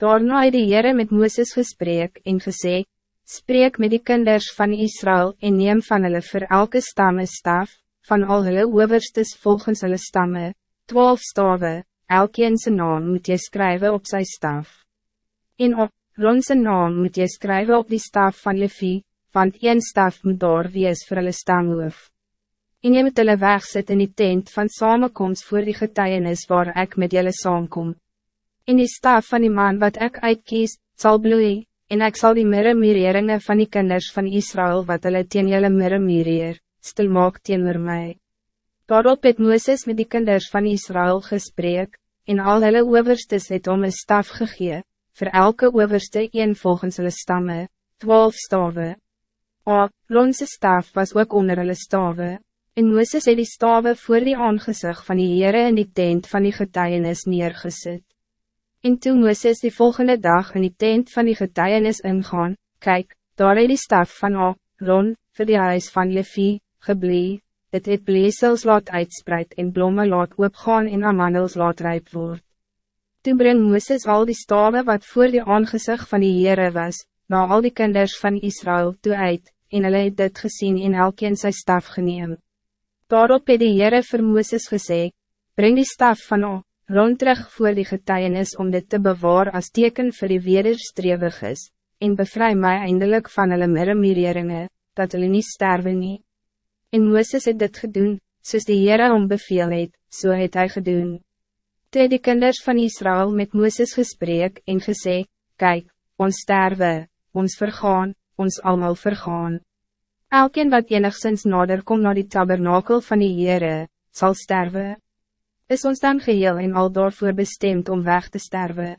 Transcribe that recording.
Daarna het die Heere met Mooses gesprek en gesê, Spreek met die kinders van Israël en neem van hulle vir elke stamme staf, van al hulle overstes volgens hulle stamme, twaalf stave, elkeen zijn naam moet je schrijven op zijn staf. En op Ron zijn naam moet je schrijven op die staf van Levi, want een staf moet daar wees vir hulle stamhoof. En jy moet hulle wegzet in die tent van samenkomst voor die getuienis waar ik met julle saamkom. In die staf van die man wat ik uitkies, zal bloeien, en ik zal die mirremireringen van die kinders van Israël wat hulle teen julle mirremireer, stil maak teenoor my. Daarop het Mooses met die kinders van Israël gesprek, en al hulle overstes het om een staf gegee, voor elke overste een volgens hulle stamme, twaalf stave. A, Ronse staf was ook onder hulle stave, en Mooses het die stave voor die aangezicht van die Heere in die tent van die getuienis neergezet. En toen Mooses die volgende dag in die tent van die getuienis ingaan, kijk, daar het die staf van O, Ron, vir die huis van Levi, geblee, het het bleesels laat uitspreid en blomme laat oopgaan en amandels laat rijp word. Toen bring Mooses al die staven wat voor die aangezicht van die Heere was, na al die kinders van Israël toe uit, en hulle het dit gezien en elkeen sy staf geneem. Daarop het die Heere vir Mooses gesê, breng die staf van O, rond terug voor die getuienis om dit te bewaar als teken voor die wederstrewig is, en bevry mij eindelijk van hulle mirremireringe, dat hulle niet sterven nie. En Mooses het dit gedoen, soos die Heere om beveel het, so het hy gedoen. Toe die kinders van Israël met Mooses gesprek en gesê, Kijk, ons sterwe, ons vergaan, ons allemaal vergaan. Elkeen wat enigszins nader komt naar die tabernakel van die Heere, zal sterven is ons dan geheel en al daarvoor bestemd om weg te sterven.